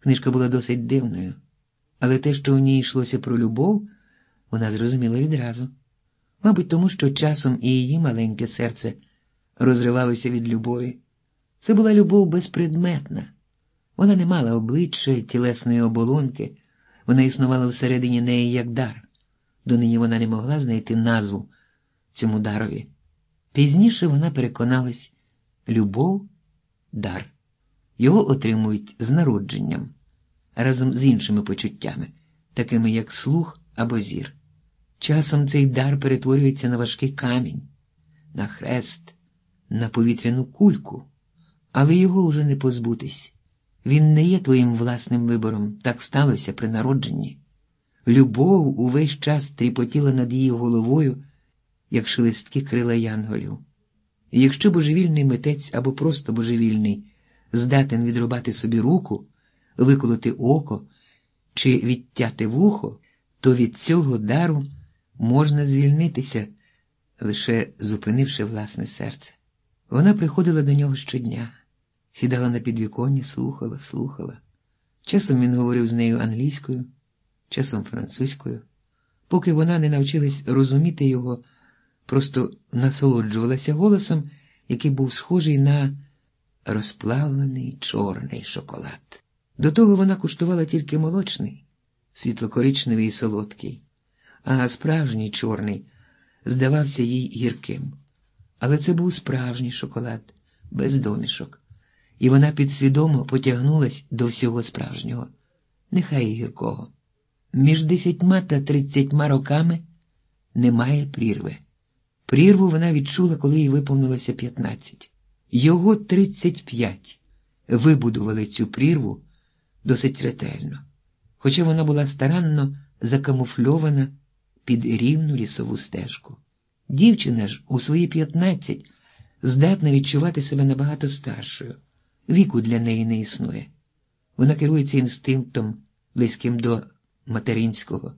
Книжка була досить дивною, але те, що в ній йшлося про любов, вона зрозуміла відразу. Мабуть, тому що часом і її маленьке серце розривалося від любові. Це була любов безпредметна. Вона не мала обличчя тілесної оболонки, вона існувала всередині неї як дар. Донині вона не могла знайти назву цьому дарові. Пізніше вона переконалась любов дар. Його отримують з народженням разом з іншими почуттями, такими як слух або зір. Часом цей дар перетворюється на важкий камінь, на хрест, на повітряну кульку, але його вже не позбутись. Він не є твоїм власним вибором, так сталося при народженні. Любов увесь час тріпотіла над її головою, як шелесткі крила янголів. Якщо божевільний митець або просто божевільний здатен відрубати собі руку, виколоти око чи відтяти вухо, то від цього дару можна звільнитися, лише зупинивши власне серце. Вона приходила до нього щодня, сідала на підвіконні, слухала, слухала. Часом він говорив з нею англійською, часом французькою, поки вона не навчилась розуміти його, просто насолоджувалася голосом, який був схожий на розплавлений чорний шоколад. До того вона куштувала тільки молочний, світлокоричневий і солодкий, а справжній чорний здавався їй гірким. Але це був справжній шоколад, без домішок, і вона підсвідомо потягнулась до всього справжнього, нехай і гіркого. Між десятьма та тридцятьма роками немає прірви. Прірву вона відчула, коли їй виповнилося п'ятнадцять. Його тридцять п'ять вибудували цю прірву досить ретельно, хоча вона була старанно закамуфльована під рівну лісову стежку. Дівчина ж у свої п'ятнадцять здатна відчувати себе набагато старшою, віку для неї не існує. Вона керується інстинктом, близьким до материнського.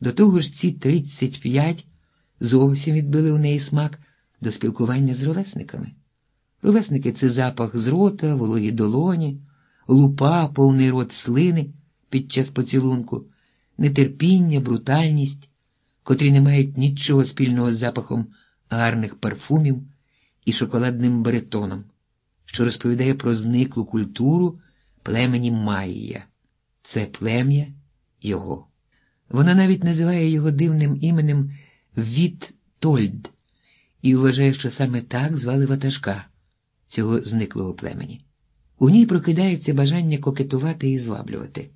До того ж, ці тридцять п'ять зовсім відбили у неї смак до спілкування з ровесниками. Ровесники це запах з рота, вологі долоні, лупа, повний рот слини під час поцілунку, нетерпіння, брутальність, котрі не мають нічого спільного з запахом гарних парфумів і шоколадним баритоном, що розповідає про зниклу культуру племені Майя. Це плем'я його. Вона навіть називає його дивним іменем Віт Тольд і вважає, що саме так звали ватажка цього зниклого племені. У ній прокидається бажання кокетувати і зваблювати,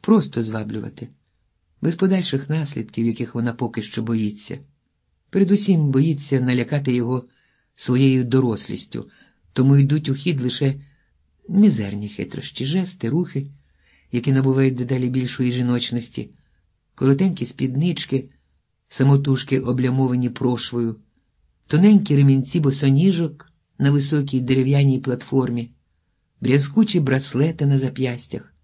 просто зваблювати, без подальших наслідків, яких вона поки що боїться. Передусім боїться налякати його своєю дорослістю, тому йдуть у хід лише мізерні хитрощі, жести, рухи, які набувають дедалі більшої жіночності, коротенькі спіднички, самотужки облямовані прошвою, тоненькі ремінці босоніжок на високій дерев'яній платформі, брязкучі браслети на зап'ястях,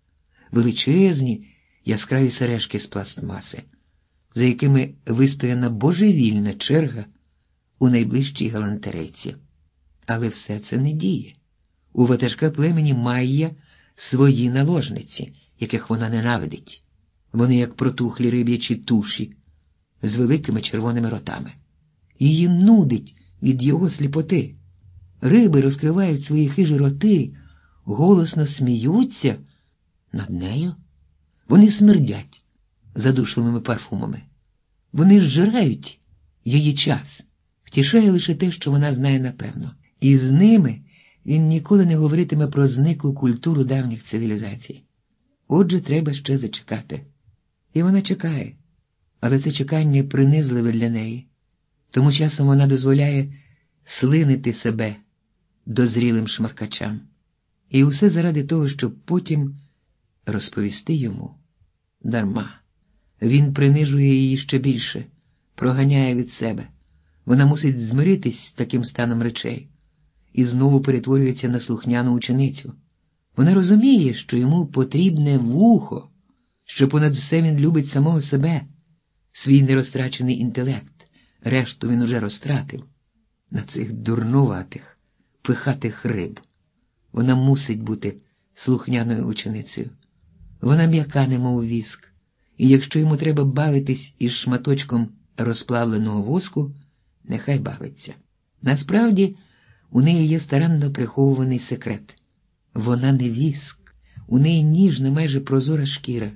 величезні яскраві сережки з пластмаси, за якими вистояна божевільна черга у найближчій галантерейці. Але все це не діє. У ватажка племені Майя свої наложниці, яких вона ненавидить. Вони як протухлі риб'ячі туші з великими червоними ротами. Її нудить від його сліпоти. Риби розкривають свої хижі роти, голосно сміються над нею. Вони смердять задушливими парфумами. Вони зжирають її час, втішає лише те, що вона знає напевно. І з ними він ніколи не говоритиме про зниклу культуру давніх цивілізацій. Отже, треба ще зачекати. І вона чекає, але це чекання принизливе для неї, тому часом вона дозволяє слинити себе дозрілим шмаркачам. І усе заради того, щоб потім розповісти йому дарма. Він принижує її ще більше, проганяє від себе. Вона мусить змиритись з таким станом речей і знову перетворюється на слухняну ученицю. Вона розуміє, що йому потрібне вухо, що понад все він любить самого себе, свій нерозтрачений інтелект, решту він уже розтратив на цих дурнуватих, пихатих риб. Вона мусить бути слухняною ученицею. Вона м'яка, немов віск, і якщо йому треба бавитись із шматочком розплавленого воску, нехай бавиться. Насправді, у неї є старанно приховуваний секрет. Вона не віск, у неї ніжна, майже прозора шкіра.